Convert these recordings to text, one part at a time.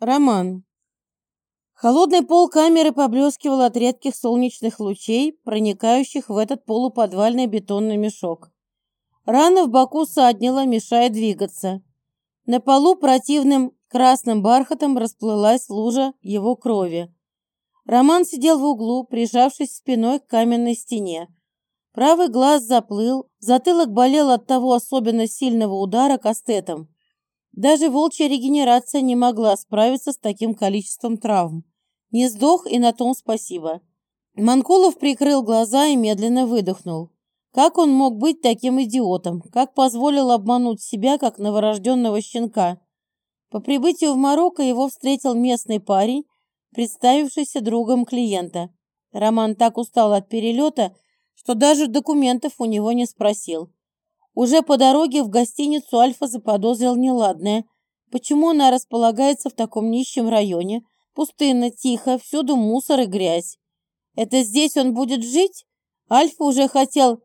Роман. Холодный пол камеры поблескивал от редких солнечных лучей, проникающих в этот полуподвальный бетонный мешок. Рана в боку саднила, мешая двигаться. На полу противным красным бархатом расплылась лужа его крови. Роман сидел в углу, прижавшись спиной к каменной стене. Правый глаз заплыл, затылок болел от того особенно сильного удара кастетом. Даже волчья регенерация не могла справиться с таким количеством травм. Не сдох, и на том спасибо. Манкулов прикрыл глаза и медленно выдохнул. Как он мог быть таким идиотом? Как позволил обмануть себя, как новорожденного щенка? По прибытию в Марокко его встретил местный парень, представившийся другом клиента. Роман так устал от перелета, что даже документов у него не спросил. Уже по дороге в гостиницу Альфа заподозрил неладное. Почему она располагается в таком нищем районе? Пустынно, тихо, всюду мусор и грязь. Это здесь он будет жить? Альфа уже хотел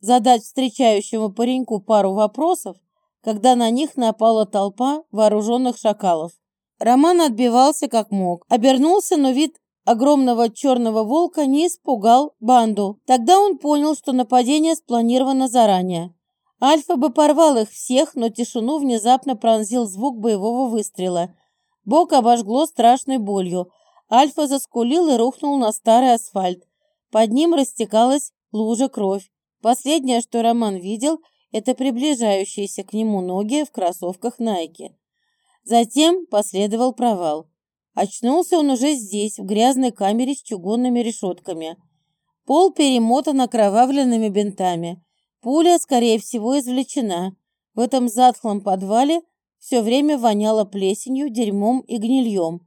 задать встречающему пареньку пару вопросов, когда на них напала толпа вооруженных шакалов. Роман отбивался как мог, обернулся, но вид огромного черного волка не испугал банду. Тогда он понял, что нападение спланировано заранее. Альфа бы порвал их всех, но тишину внезапно пронзил звук боевого выстрела. Бок обожгло страшной болью. Альфа заскулил и рухнул на старый асфальт. Под ним растекалась лужа кровь. Последнее, что Роман видел, это приближающиеся к нему ноги в кроссовках Найки. Затем последовал провал. Очнулся он уже здесь, в грязной камере с чугунными решетками. Пол перемотан окровавленными бинтами. Пуля, скорее всего, извлечена. В этом затхлом подвале все время воняло плесенью, дерьмом и гнильем.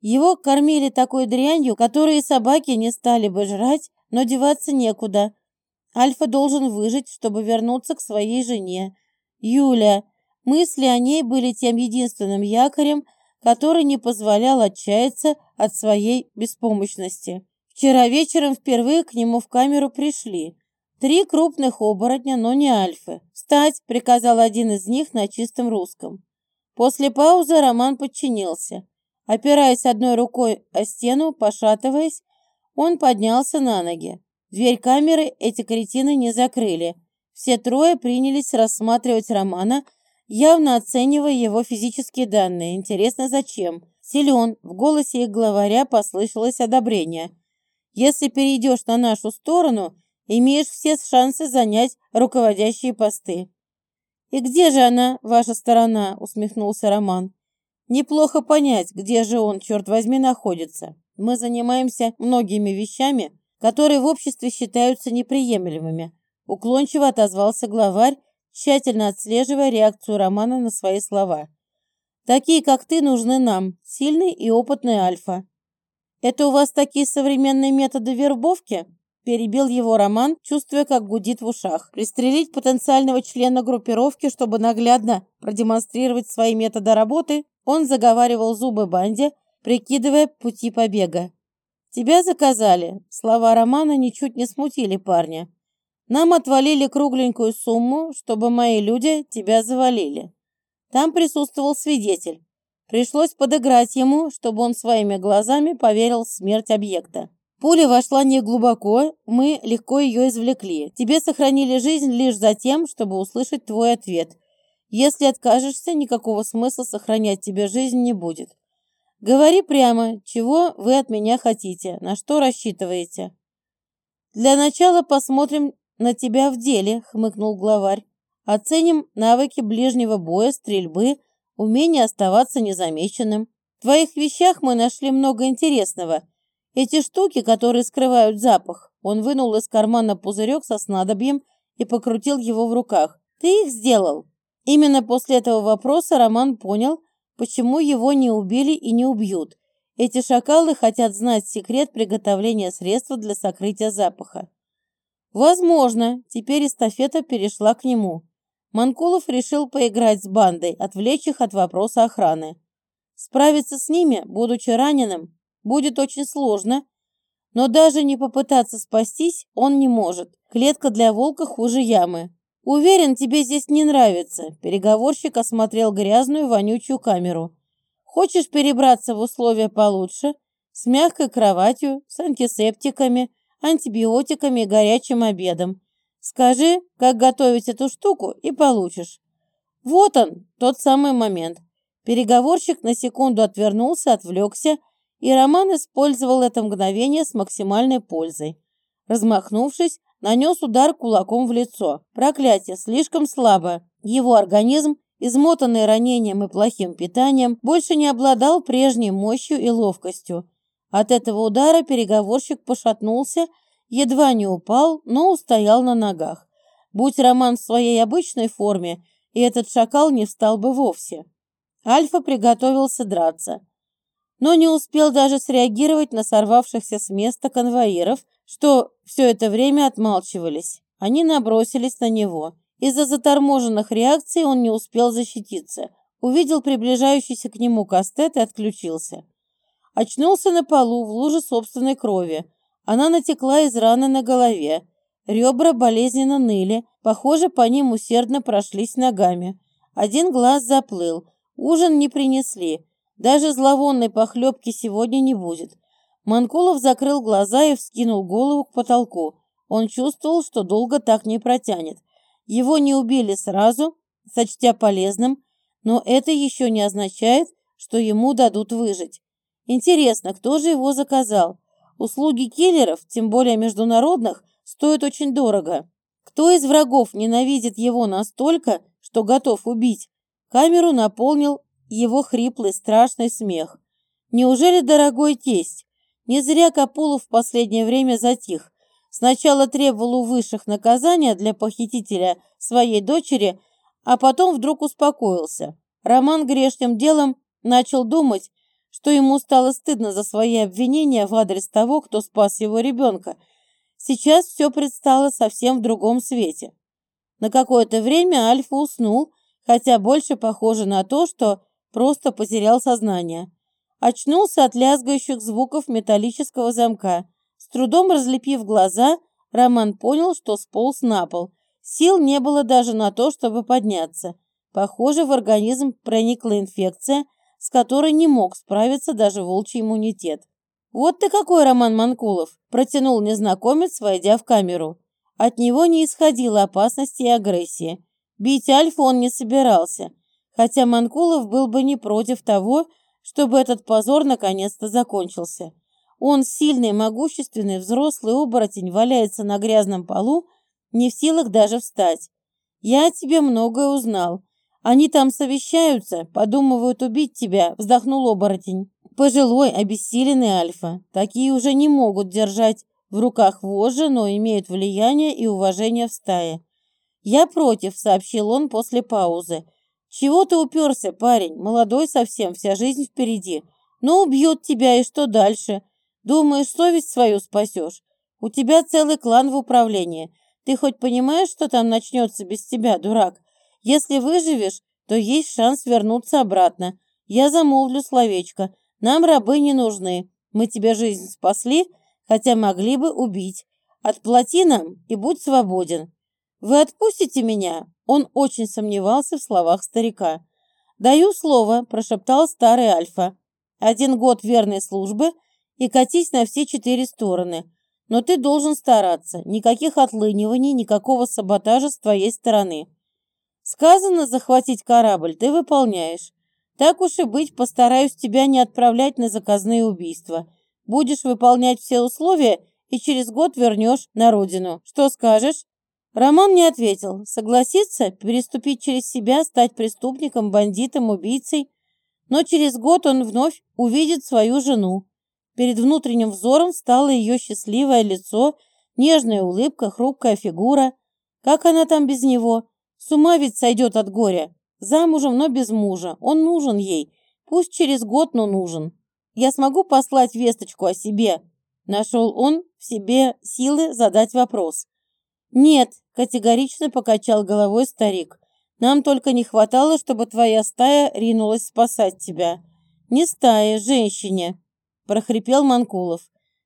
Его кормили такой дрянью, которую собаки не стали бы жрать, но деваться некуда. Альфа должен выжить, чтобы вернуться к своей жене. Юля. Мысли о ней были тем единственным якорем, который не позволял отчаяться от своей беспомощности. Вчера вечером впервые к нему в камеру пришли. Три крупных оборотня, но не альфы. «Встать!» — приказал один из них на чистом русском. После паузы Роман подчинился. Опираясь одной рукой о стену, пошатываясь, он поднялся на ноги. Дверь камеры эти кретины не закрыли. Все трое принялись рассматривать Романа, явно оценивая его физические данные. Интересно, зачем? Силен. В голосе их главаря послышалось одобрение. «Если перейдешь на нашу сторону, имеешь все шансы занять руководящие посты. «И где же она, ваша сторона?» — усмехнулся Роман. «Неплохо понять, где же он, черт возьми, находится. Мы занимаемся многими вещами, которые в обществе считаются неприемлемыми», — уклончиво отозвался главарь, тщательно отслеживая реакцию Романа на свои слова. «Такие, как ты, нужны нам, сильный и опытный альфа». «Это у вас такие современные методы вербовки?» Перебил его Роман, чувствуя, как гудит в ушах. Пристрелить потенциального члена группировки, чтобы наглядно продемонстрировать свои методы работы, он заговаривал зубы банде, прикидывая пути побега. «Тебя заказали». Слова Романа ничуть не смутили парня. «Нам отвалили кругленькую сумму, чтобы мои люди тебя завалили». Там присутствовал свидетель. Пришлось подыграть ему, чтобы он своими глазами поверил в смерть объекта. Пуля вошла не глубоко, мы легко ее извлекли. Тебе сохранили жизнь лишь за тем, чтобы услышать твой ответ. Если откажешься, никакого смысла сохранять тебе жизнь не будет. Говори прямо, чего вы от меня хотите, на что рассчитываете. Для начала посмотрим на тебя в деле, хмыкнул главарь. Оценим навыки ближнего боя, стрельбы, умение оставаться незамеченным. В твоих вещах мы нашли много интересного – эти штуки, которые скрывают запах. Он вынул из кармана пузырек со снадобьем и покрутил его в руках. Ты их сделал? Именно после этого вопроса Роман понял, почему его не убили и не убьют. Эти шакалы хотят знать секрет приготовления средства для сокрытия запаха. Возможно, теперь эстафета перешла к нему. Манкулов решил поиграть с бандой, отвлечь их от вопроса охраны. Справиться с ними, будучи раненым, Будет очень сложно, но даже не попытаться спастись он не может. Клетка для волка хуже ямы. Уверен, тебе здесь не нравится. Переговорщик осмотрел грязную, вонючую камеру. Хочешь перебраться в условия получше, с мягкой кроватью, с антисептиками, антибиотиками и горячим обедом. Скажи, как готовить эту штуку, и получишь. Вот он, тот самый момент. Переговорщик на секунду отвернулся, отвлекся, и Роман использовал это мгновение с максимальной пользой. Размахнувшись, нанес удар кулаком в лицо. Проклятие, слишком слабо. Его организм, измотанный ранением и плохим питанием, больше не обладал прежней мощью и ловкостью. От этого удара переговорщик пошатнулся, едва не упал, но устоял на ногах. Будь Роман в своей обычной форме, и этот шакал не встал бы вовсе. Альфа приготовился драться, но не успел даже среагировать на сорвавшихся с места конвоиров, что все это время отмалчивались. Они набросились на него. Из-за заторможенных реакций он не успел защититься. Увидел приближающийся к нему кастет и отключился. Очнулся на полу в луже собственной крови. Она натекла из раны на голове. Ребра болезненно ныли, похоже, по ним усердно прошлись ногами. Один глаз заплыл. Ужин не принесли. Даже зловонной похлебки сегодня не будет. Манкулов закрыл глаза и вскинул голову к потолку. Он чувствовал, что долго так не протянет. Его не убили сразу, сочтя полезным, но это еще не означает, что ему дадут выжить. Интересно, кто же его заказал? Услуги киллеров, тем более международных, стоят очень дорого. Кто из врагов ненавидит его настолько, что готов убить? Камеру наполнил его хриплый страшный смех. Неужели дорогой тесть? Не зря Капулов в последнее время затих. Сначала требовал у высших наказания для похитителя своей дочери, а потом вдруг успокоился. Роман грешным делом начал думать, что ему стало стыдно за свои обвинения в адрес того, кто спас его ребенка. Сейчас все предстало совсем в другом свете. На какое-то время Альфа уснул, хотя больше похоже на то, что просто потерял сознание. Очнулся от лязгающих звуков металлического замка. С трудом разлепив глаза, Роман понял, что сполз на пол. Сил не было даже на то, чтобы подняться. Похоже, в организм проникла инфекция, с которой не мог справиться даже волчий иммунитет. «Вот ты какой, Роман Манкулов!» – протянул незнакомец, войдя в камеру. От него не исходило опасности и агрессии. Бить Альфу он не собирался, хотя Манкулов был бы не против того, чтобы этот позор наконец-то закончился. Он, сильный, могущественный, взрослый оборотень, валяется на грязном полу, не в силах даже встать. «Я о тебе многое узнал. Они там совещаются, подумывают убить тебя», — вздохнул оборотень. Пожилой, обессиленный Альфа. Такие уже не могут держать в руках вожжи, но имеют влияние и уважение в стае. «Я против», — сообщил он после паузы. «Чего ты уперся, парень? Молодой совсем, вся жизнь впереди. Ну, убьет тебя, и что дальше? Думаешь, совесть свою спасешь? У тебя целый клан в управлении. Ты хоть понимаешь, что там начнется без тебя, дурак? Если выживешь, то есть шанс вернуться обратно. Я замолвлю словечко. Нам рабы не нужны. Мы тебе жизнь спасли, хотя могли бы убить. Отплати нам и будь свободен. Вы отпустите меня? Он очень сомневался в словах старика. «Даю слово», – прошептал старый Альфа. «Один год верной службы и катись на все четыре стороны. Но ты должен стараться. Никаких отлыниваний, никакого саботажа с твоей стороны. Сказано захватить корабль, ты выполняешь. Так уж и быть, постараюсь тебя не отправлять на заказные убийства. Будешь выполнять все условия и через год вернешь на родину. Что скажешь?» Роман не ответил. Согласится переступить через себя, стать преступником, бандитом, убийцей. Но через год он вновь увидит свою жену. Перед внутренним взором стало ее счастливое лицо, нежная улыбка, хрупкая фигура. Как она там без него? С ума ведь сойдет от горя. Замужем, но без мужа. Он нужен ей. Пусть через год, но нужен. Я смогу послать весточку о себе. Нашел он в себе силы задать вопрос. «Нет», — категорично покачал головой старик. «Нам только не хватало, чтобы твоя стая ринулась спасать тебя». «Не стая, женщине», — прохрипел Манкулов.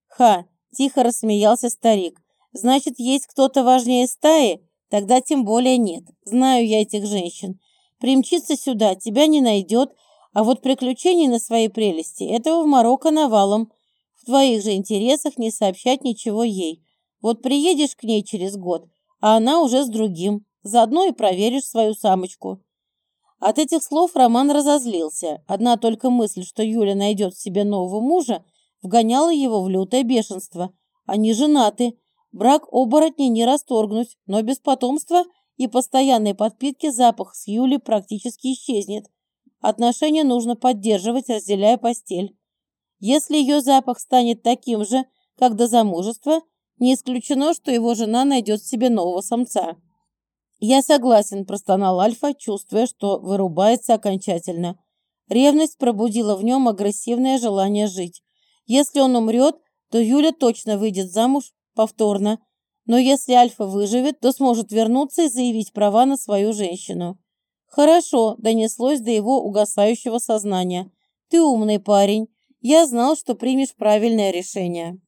«Ха!» — тихо рассмеялся старик. «Значит, есть кто-то важнее стаи? Тогда тем более нет. Знаю я этих женщин. Примчится сюда, тебя не найдет, А вот приключений на своей прелести этого в Марокко навалом. В твоих же интересах не сообщать ничего ей. Вот приедешь к ней через год, а она уже с другим. Заодно и проверишь свою самочку. От этих слов Роман разозлился. Одна только мысль, что Юля найдет себе нового мужа, вгоняла его в лютое бешенство. Они женаты. Брак оборотней не расторгнуть, но без потомства и постоянной подпитки запах с Юли практически исчезнет. Отношения нужно поддерживать, разделяя постель. Если ее запах станет таким же, как до замужества, не исключено, что его жена найдет себе нового самца. «Я согласен», – простонал Альфа, чувствуя, что вырубается окончательно. Ревность пробудила в нем агрессивное желание жить. Если он умрет, то Юля точно выйдет замуж повторно. Но если Альфа выживет, то сможет вернуться и заявить права на свою женщину. «Хорошо», – донеслось до его угасающего сознания. «Ты умный парень. Я знал, что примешь правильное решение».